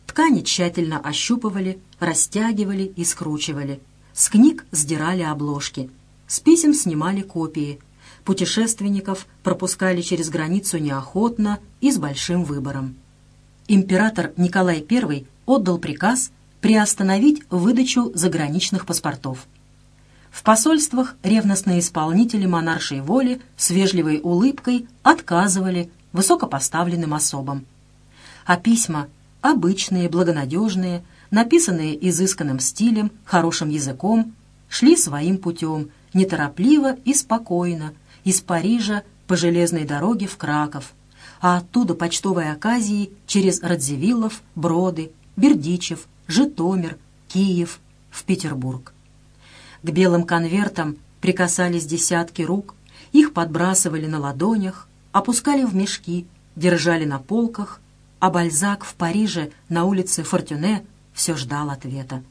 Ткани тщательно ощупывали, растягивали и скручивали. С книг сдирали обложки. С писем снимали копии. Путешественников пропускали через границу неохотно и с большим выбором. Император Николай I отдал приказ приостановить выдачу заграничных паспортов. В посольствах ревностные исполнители монаршей воли с вежливой улыбкой отказывали высокопоставленным особам. А письма, обычные, благонадежные, написанные изысканным стилем, хорошим языком, шли своим путем, неторопливо и спокойно, из Парижа по железной дороге в Краков, а оттуда почтовой оказией через Радзивиллов, Броды, Бердичев, Житомир, Киев, в Петербург. К белым конвертам прикасались десятки рук, их подбрасывали на ладонях, опускали в мешки, держали на полках, а Бальзак в Париже на улице Фортюне все ждал ответа.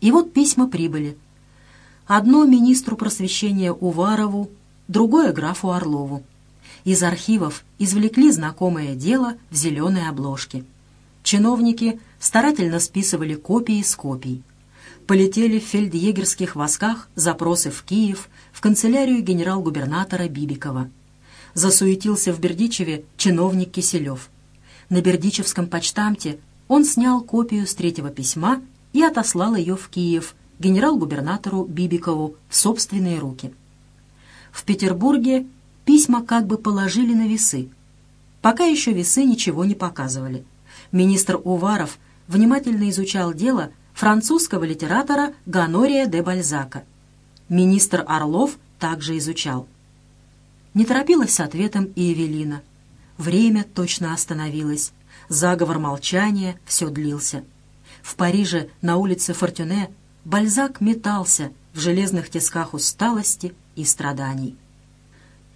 И вот письма прибыли. Одно министру просвещения Уварову, другое графу Орлову. Из архивов извлекли знакомое дело в зеленой обложке. Чиновники старательно списывали копии с копий. Полетели в фельдъегерских восках запросы в Киев, в канцелярию генерал-губернатора Бибикова. Засуетился в Бердичеве чиновник Киселев. На Бердичевском почтамте он снял копию с третьего письма и отослал ее в Киев генерал-губернатору Бибикову в собственные руки. В Петербурге письма как бы положили на весы. Пока еще весы ничего не показывали – министр Уваров внимательно изучал дело французского литератора Ганория де Бальзака. Министр Орлов также изучал. Не торопилась с ответом и Эвелина. Время точно остановилось. Заговор молчания все длился. В Париже на улице Фортюне Бальзак метался в железных тисках усталости и страданий.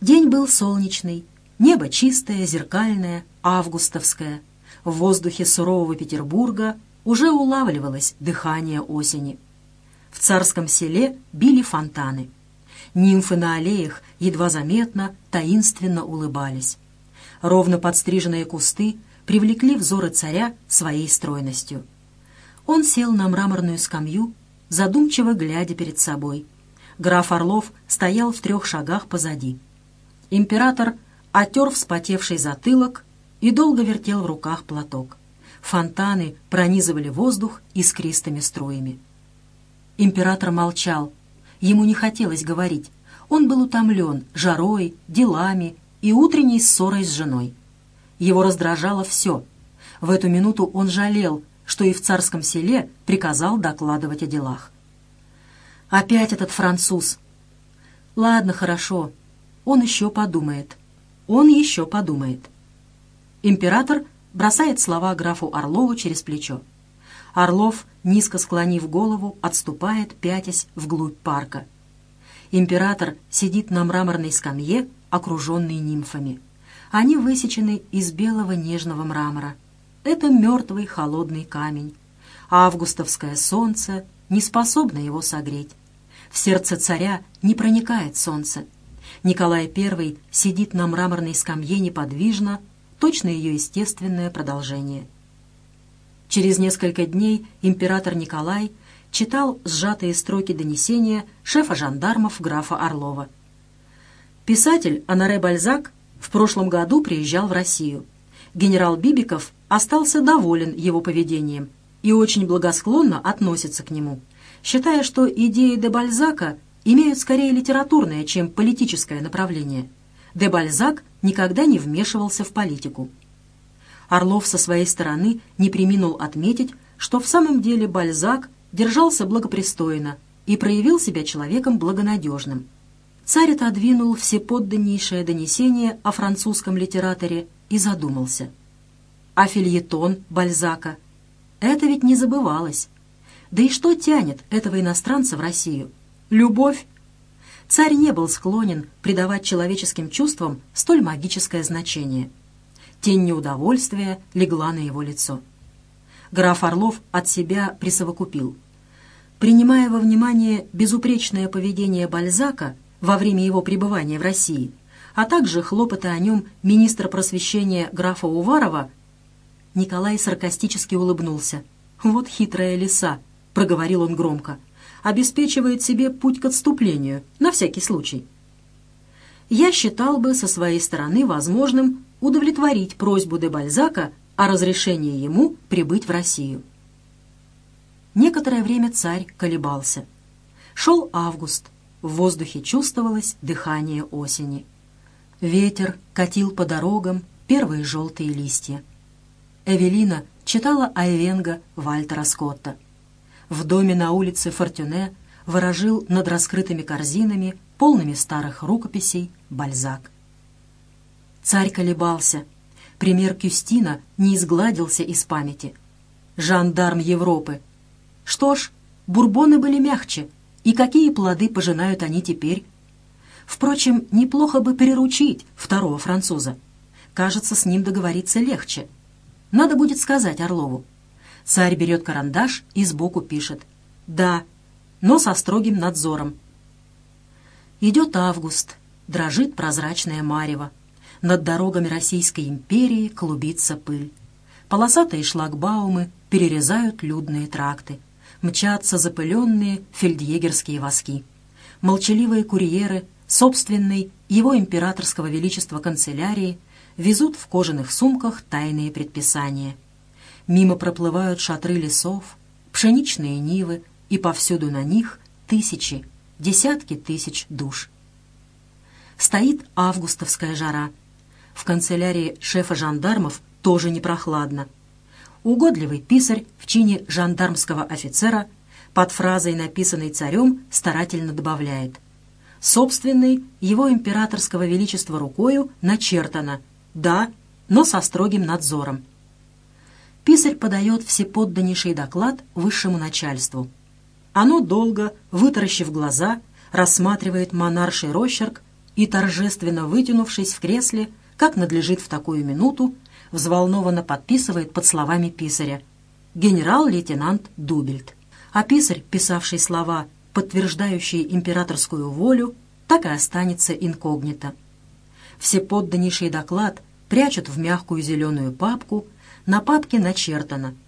День был солнечный, небо чистое, зеркальное, августовское — в воздухе сурового Петербурга уже улавливалось дыхание осени. В царском селе били фонтаны. Нимфы на аллеях едва заметно, таинственно улыбались. Ровно подстриженные кусты привлекли взоры царя своей стройностью. Он сел на мраморную скамью, задумчиво глядя перед собой. Граф Орлов стоял в трех шагах позади. Император отер вспотевший затылок и долго вертел в руках платок. Фонтаны пронизывали воздух искристыми струями. Император молчал. Ему не хотелось говорить. Он был утомлен жарой, делами и утренней ссорой с женой. Его раздражало все. В эту минуту он жалел, что и в царском селе приказал докладывать о делах. Опять этот француз. Ладно, хорошо. Он еще подумает. Он еще подумает. Император бросает слова графу Орлову через плечо. Орлов, низко склонив голову, отступает, пятясь вглубь парка. Император сидит на мраморной скамье, окруженный нимфами. Они высечены из белого нежного мрамора. Это мертвый холодный камень. августовское солнце не способно его согреть. В сердце царя не проникает солнце. Николай I сидит на мраморной скамье неподвижно, точно ее естественное продолжение. Через несколько дней император Николай читал сжатые строки донесения шефа жандармов графа Орлова. Писатель Анаре Бальзак в прошлом году приезжал в Россию. Генерал Бибиков остался доволен его поведением и очень благосклонно относится к нему, считая, что идеи де Бальзака имеют скорее литературное, чем политическое направление – де Бальзак никогда не вмешивался в политику. Орлов со своей стороны не приминул отметить, что в самом деле Бальзак держался благопристойно и проявил себя человеком благонадежным. Царь отодвинул все подданнейшее донесение о французском литераторе и задумался. А фильетон Бальзака? Это ведь не забывалось. Да и что тянет этого иностранца в Россию? Любовь? Царь не был склонен придавать человеческим чувствам столь магическое значение. Тень неудовольствия легла на его лицо. Граф Орлов от себя присовокупил. Принимая во внимание безупречное поведение Бальзака во время его пребывания в России, а также хлопоты о нем министра просвещения графа Уварова, Николай саркастически улыбнулся. «Вот хитрая лиса», — проговорил он громко, — обеспечивает себе путь к отступлению, на всякий случай. Я считал бы со своей стороны возможным удовлетворить просьбу де Бальзака о разрешении ему прибыть в Россию. Некоторое время царь колебался. Шел август, в воздухе чувствовалось дыхание осени. Ветер катил по дорогам первые желтые листья. Эвелина читала Айвенга Вальтера Скотта в доме на улице Фортюне выражил над раскрытыми корзинами, полными старых рукописей, Бальзак. Царь колебался. Пример Кюстина не изгладился из памяти. Жандарм Европы. Что ж, бурбоны были мягче, и какие плоды пожинают они теперь? Впрочем, неплохо бы переручить второго француза. Кажется, с ним договориться легче. Надо будет сказать Орлову. Царь берет карандаш и сбоку пишет «Да», но со строгим надзором. Идет август, дрожит прозрачное марево. Над дорогами Российской империи клубится пыль. Полосатые шлагбаумы перерезают людные тракты. Мчатся запыленные фельдъегерские воски. Молчаливые курьеры собственной его императорского величества канцелярии везут в кожаных сумках тайные предписания. Мимо проплывают шатры лесов, пшеничные нивы, и повсюду на них тысячи, десятки тысяч душ. Стоит августовская жара. В канцелярии шефа жандармов тоже не прохладно. Угодливый писарь в чине жандармского офицера под фразой, написанной царем, старательно добавляет «Собственный его императорского величества рукою начертано «да», но со строгим надзором». Писарь подает всеподданнейший доклад высшему начальству – оно долго, вытаращив глаза, рассматривает монарший росчерк и, торжественно вытянувшись в кресле, как надлежит в такую минуту, взволнованно подписывает под словами писаря «Генерал-лейтенант Дубельт». А писарь, писавший слова, подтверждающие императорскую волю, так и останется инкогнито. Всеподданнейший доклад прячут в мягкую зеленую папку, на папке начертано –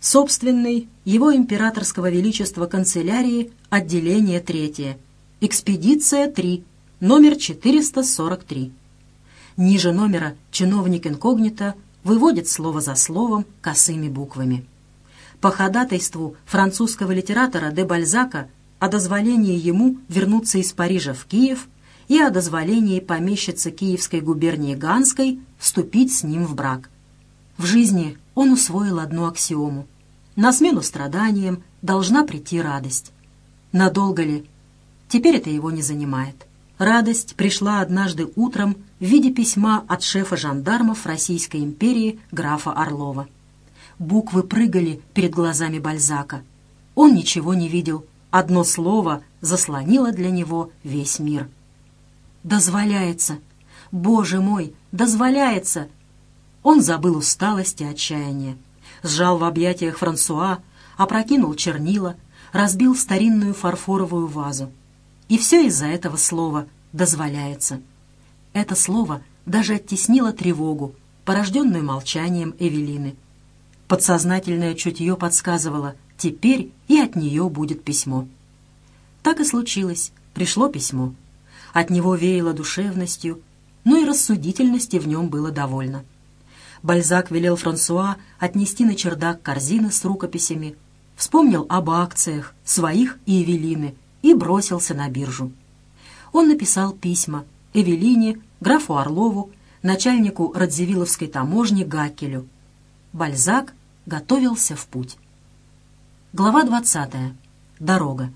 собственный его императорского величества канцелярии отделение третье, экспедиция 3, номер 443. Ниже номера чиновник инкогнито выводит слово за словом косыми буквами. По ходатайству французского литератора де Бальзака о дозволении ему вернуться из Парижа в Киев и о дозволении помещицы Киевской губернии Ганской вступить с ним в брак. В жизни он усвоил одну аксиому. На смену страданиям должна прийти радость. Надолго ли? Теперь это его не занимает. Радость пришла однажды утром в виде письма от шефа жандармов Российской империи графа Орлова. Буквы прыгали перед глазами Бальзака. Он ничего не видел. Одно слово заслонило для него весь мир. «Дозволяется! Боже мой, дозволяется!» Он забыл усталость и отчаяние. Сжал в объятиях Франсуа, опрокинул чернила, разбил старинную фарфоровую вазу. И все из-за этого слова «дозволяется». Это слово даже оттеснило тревогу, порожденную молчанием Эвелины. Подсознательное чутье подсказывало «теперь и от нее будет письмо». Так и случилось, пришло письмо. От него веяло душевностью, но и рассудительности в нем было довольно. Бальзак велел Франсуа отнести на чердак корзины с рукописями, вспомнил об акциях, своих и Эвелины, и бросился на биржу. Он написал письма Эвелине, графу Орлову, начальнику Радзивилловской таможни Гакелю. Бальзак готовился в путь. Глава 20. Дорога.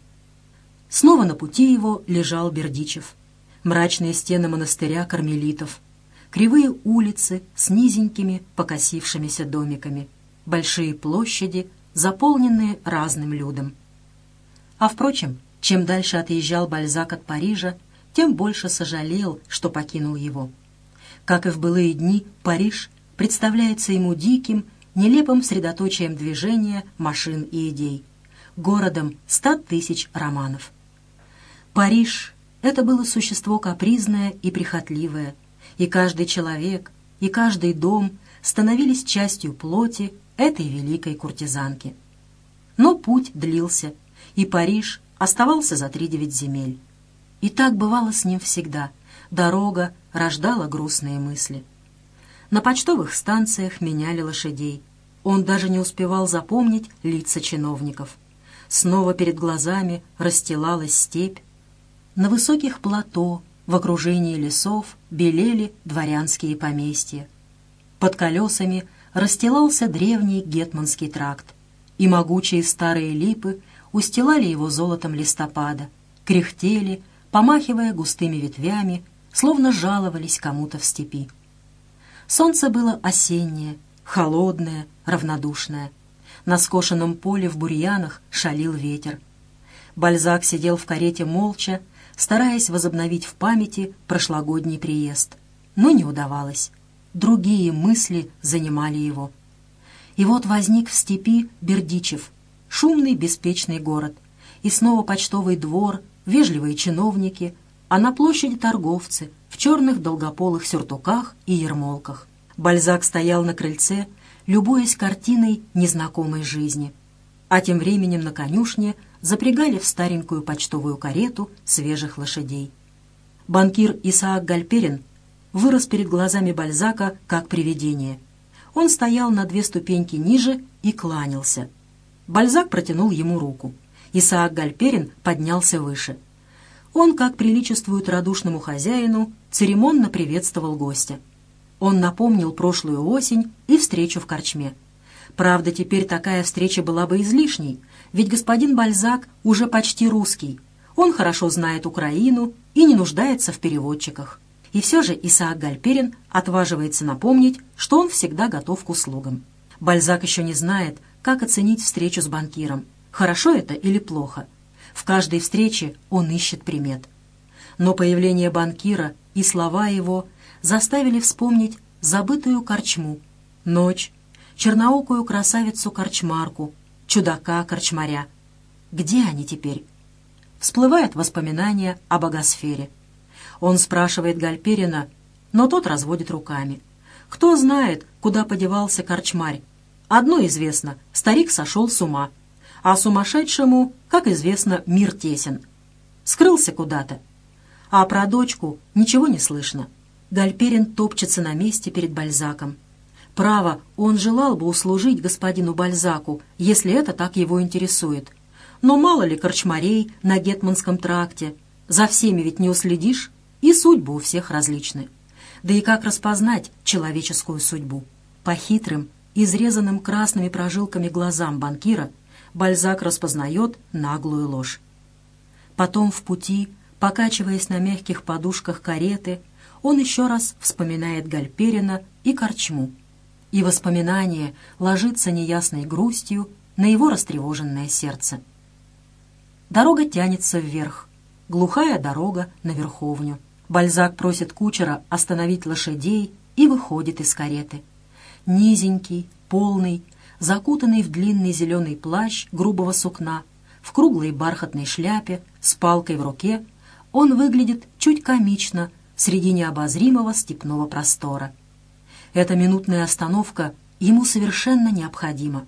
Снова на пути его лежал Бердичев. Мрачные стены монастыря кармелитов, кривые улицы с низенькими покосившимися домиками, большие площади, заполненные разным людом. А впрочем, чем дальше отъезжал Бальзак от Парижа, тем больше сожалел, что покинул его. Как и в былые дни, Париж представляется ему диким, нелепым средоточием движения машин и идей, городом ста тысяч романов. Париж — это было существо капризное и прихотливое, и каждый человек, и каждый дом становились частью плоти этой великой куртизанки. Но путь длился, и Париж оставался за три девять земель. И так бывало с ним всегда. Дорога рождала грустные мысли. На почтовых станциях меняли лошадей. Он даже не успевал запомнить лица чиновников. Снова перед глазами расстилалась степь. На высоких плато в окружении лесов белели дворянские поместья. Под колесами расстилался древний гетманский тракт, и могучие старые липы устилали его золотом листопада, кряхтели, помахивая густыми ветвями, словно жаловались кому-то в степи. Солнце было осеннее, холодное, равнодушное. На скошенном поле в бурьянах шалил ветер. Бальзак сидел в карете молча, стараясь возобновить в памяти прошлогодний приезд. Но не удавалось. Другие мысли занимали его. И вот возник в степи Бердичев, шумный беспечный город, и снова почтовый двор, вежливые чиновники, а на площади торговцы в черных долгополых сюртуках и ермолках. Бальзак стоял на крыльце, любуясь картиной незнакомой жизни. А тем временем на конюшне запрягали в старенькую почтовую карету свежих лошадей. Банкир Исаак Гальперин вырос перед глазами Бальзака как привидение. Он стоял на две ступеньки ниже и кланялся. Бальзак протянул ему руку. Исаак Гальперин поднялся выше. Он, как приличествует радушному хозяину, церемонно приветствовал гостя. Он напомнил прошлую осень и встречу в корчме. Правда, теперь такая встреча была бы излишней, ведь господин Бальзак уже почти русский. Он хорошо знает Украину и не нуждается в переводчиках. И все же Исаак Гальперин отваживается напомнить, что он всегда готов к услугам. Бальзак еще не знает, как оценить встречу с банкиром. Хорошо это или плохо? В каждой встрече он ищет примет. Но появление банкира и слова его заставили вспомнить забытую корчму, ночь, черноокую красавицу-корчмарку, чудака-корчмаря. Где они теперь? Всплывают воспоминания о богосфере — он спрашивает Гальперина, но тот разводит руками. Кто знает, куда подевался корчмарь? Одно известно — старик сошел с ума. А сумасшедшему, как известно, мир тесен. Скрылся куда-то. А про дочку ничего не слышно. Гальперин топчется на месте перед Бальзаком. Право, он желал бы услужить господину Бальзаку, если это так его интересует. Но мало ли корчмарей на Гетманском тракте. За всеми ведь не уследишь и судьбы у всех различны. Да и как распознать человеческую судьбу? По хитрым, изрезанным красными прожилками глазам банкира Бальзак распознает наглую ложь. Потом в пути, покачиваясь на мягких подушках кареты, он еще раз вспоминает Гальперина и Корчму. И воспоминание ложится неясной грустью на его растревоженное сердце. Дорога тянется вверх, глухая дорога на Верховню. Бальзак просит кучера остановить лошадей и выходит из кареты. Низенький, полный, закутанный в длинный зеленый плащ грубого сукна, в круглой бархатной шляпе, с палкой в руке, он выглядит чуть комично среди необозримого степного простора. Эта минутная остановка ему совершенно необходима.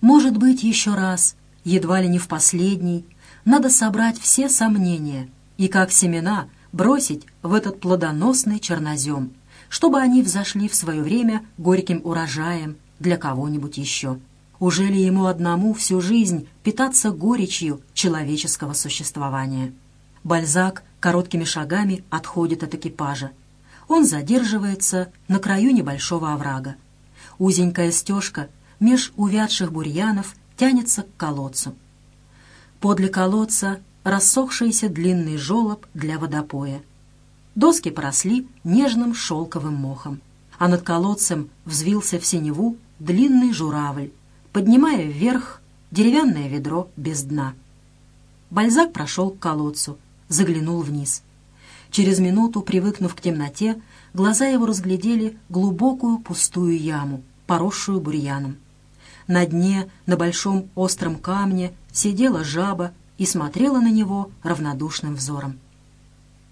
Может быть, еще раз, едва ли не в последний, надо собрать все сомнения и, как семена, бросить в этот плодоносный чернозем, чтобы они взошли в свое время горьким урожаем для кого-нибудь еще. Уже ли ему одному всю жизнь питаться горечью человеческого существования? Бальзак короткими шагами отходит от экипажа. Он задерживается на краю небольшого оврага. Узенькая стежка меж увядших бурьянов тянется к колодцу. Подле колодца рассохшийся длинный желоб для водопоя. Доски поросли нежным шелковым мохом, а над колодцем взвился в синеву длинный журавль, поднимая вверх деревянное ведро без дна. Бальзак прошел к колодцу, заглянул вниз. Через минуту, привыкнув к темноте, глаза его разглядели глубокую пустую яму, поросшую бурьяном. На дне, на большом остром камне, сидела жаба и смотрела на него равнодушным взором.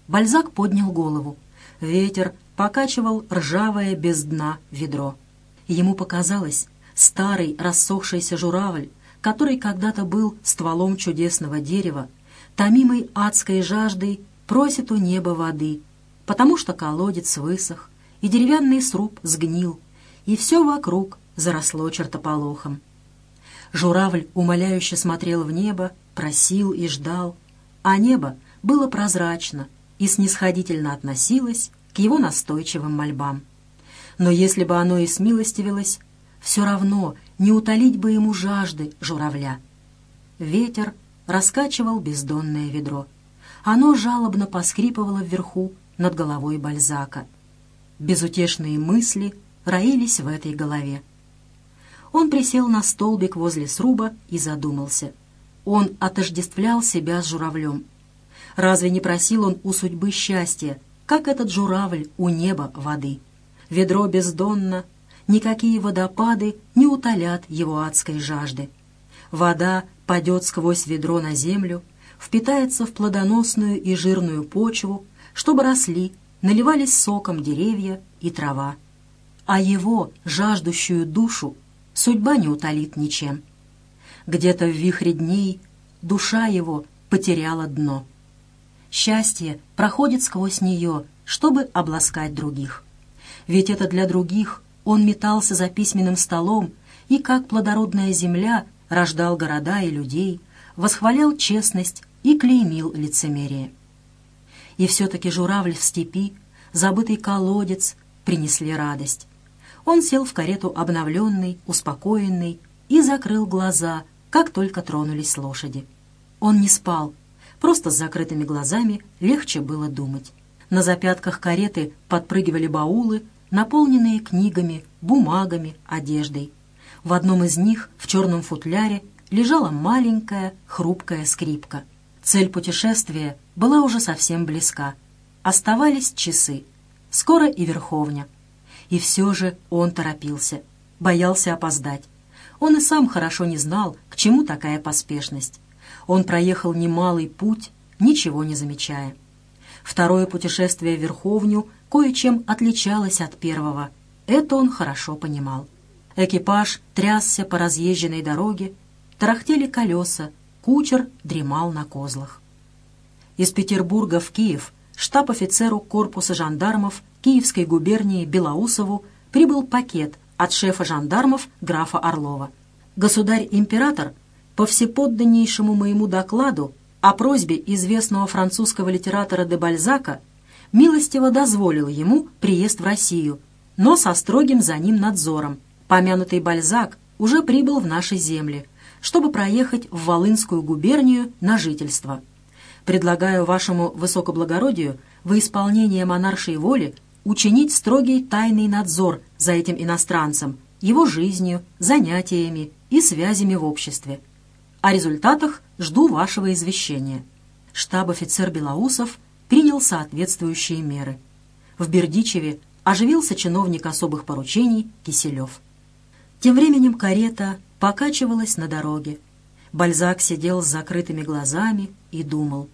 Бальзак поднял голову. Ветер покачивал ржавое без дна ведро. Ему показалось, старый рассохшийся журавль, который когда-то был стволом чудесного дерева, томимый адской жаждой, просит у неба воды, потому что колодец высох, и деревянный сруб сгнил, и все вокруг заросло чертополохом. Журавль умоляюще смотрел в небо, просил и ждал, а небо было прозрачно и снисходительно относилось к его настойчивым мольбам. Но если бы оно и смилостивилось, все равно не утолить бы ему жажды журавля. Ветер раскачивал бездонное ведро. Оно жалобно поскрипывало вверху над головой Бальзака. Безутешные мысли роились в этой голове. Он присел на столбик возле сруба и задумался. Он отождествлял себя с журавлем. Разве не просил он у судьбы счастья, как этот журавль у неба воды? Ведро бездонно, никакие водопады не утолят его адской жажды. Вода падет сквозь ведро на землю, впитается в плодоносную и жирную почву, чтобы росли, наливались соком деревья и трава. а его, жаждущую душу, судьба не утолит ничем. Где-то в вихре дней душа его потеряла дно. Счастье проходит сквозь нее, чтобы обласкать других. Ведь это для других он метался за письменным столом и, как плодородная земля, рождал города и людей, восхвалял честность и клеймил лицемерие. И все-таки журавль в степи, забытый колодец принесли радость. Он сел в карету обновленный, успокоенный и закрыл глаза, как только тронулись лошади. Он не спал, просто с закрытыми глазами легче было думать. На запятках кареты подпрыгивали баулы, наполненные книгами, бумагами, одеждой. В одном из них, в черном футляре, лежала маленькая, хрупкая скрипка. Цель путешествия была уже совсем близка. Оставались часы. Скоро и Верховня. И все же он торопился, боялся опоздать. Он и сам хорошо не знал, к чему такая поспешность. Он проехал немалый путь, ничего не замечая. Второе путешествие в Верховню кое-чем отличалось от первого. Это он хорошо понимал. Экипаж трясся по разъезженной дороге, тарахтели колеса, кучер дремал на козлах. Из Петербурга в Киев штаб-офицеру корпуса жандармов Киевской губернии Белоусову прибыл пакет от шефа жандармов графа Орлова. Государь-император по всеподданнейшему моему докладу о просьбе известного французского литератора де Бальзака милостиво дозволил ему приезд в Россию, но со строгим за ним надзором. Помянутый Бальзак уже прибыл в наши земли, чтобы проехать в Волынскую губернию на жительство. Предлагаю вашему высокоблагородию во исполнение монаршей воли учинить строгий тайный надзор за этим иностранцем, его жизнью, занятиями и связями в обществе. О результатах жду вашего извещения. Штаб-офицер Белоусов принял соответствующие меры. В Бердичеве оживился чиновник особых поручений Киселев. Тем временем карета покачивалась на дороге. Бальзак сидел с закрытыми глазами и думал.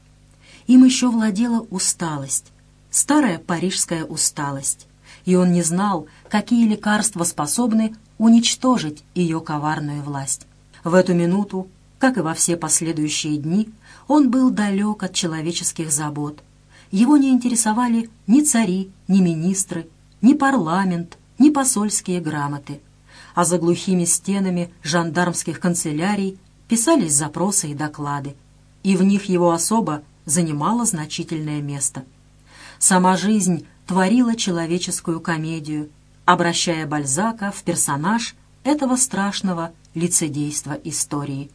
Им еще владела усталость, старая парижская усталость, и он не знал, какие лекарства способны уничтожить ее коварную власть. В эту минуту, как и во все последующие дни, он был далек от человеческих забот. Его не интересовали ни цари, ни министры, ни парламент, ни посольские грамоты. А за глухими стенами жандармских канцелярий писались запросы и доклады, и в них его особо занимала значительное место – Сама жизнь творила человеческую комедию, обращая Бальзака в персонаж этого страшного лицедейства истории.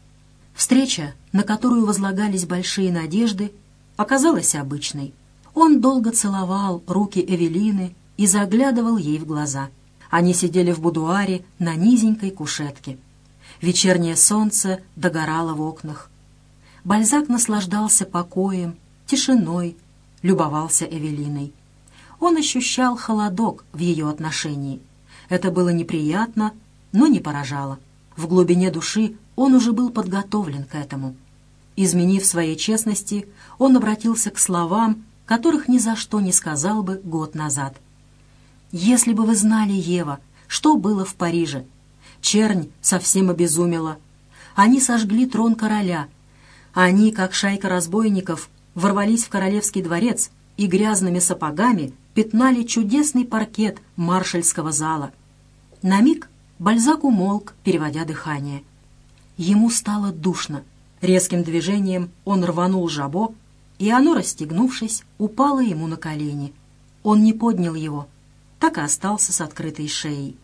Встреча, на которую возлагались большие надежды, оказалась обычной. Он долго целовал руки Эвелины и заглядывал ей в глаза. Они сидели в будуаре на низенькой кушетке. Вечернее солнце догорало в окнах. Бальзак наслаждался покоем, тишиной, любовался Эвелиной. Он ощущал холодок в ее отношении. Это было неприятно, но не поражало. В глубине души он уже был подготовлен к этому. Изменив своей честности, он обратился к словам, которых ни за что не сказал бы год назад. «Если бы вы знали, Ева, что было в Париже. Чернь совсем обезумела. Они сожгли трон короля. Они, как шайка разбойников, ворвались в королевский дворец и грязными сапогами пятнали чудесный паркет маршальского зала. На миг Бальзак умолк, переводя дыхание. Ему стало душно. Резким движением он рванул жабо, и оно, расстегнувшись, упало ему на колени. Он не поднял его, так и остался с открытой шеей.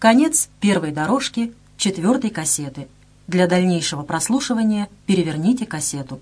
Конец первой дорожки четвертой кассеты. Для дальнейшего прослушивания переверните кассету.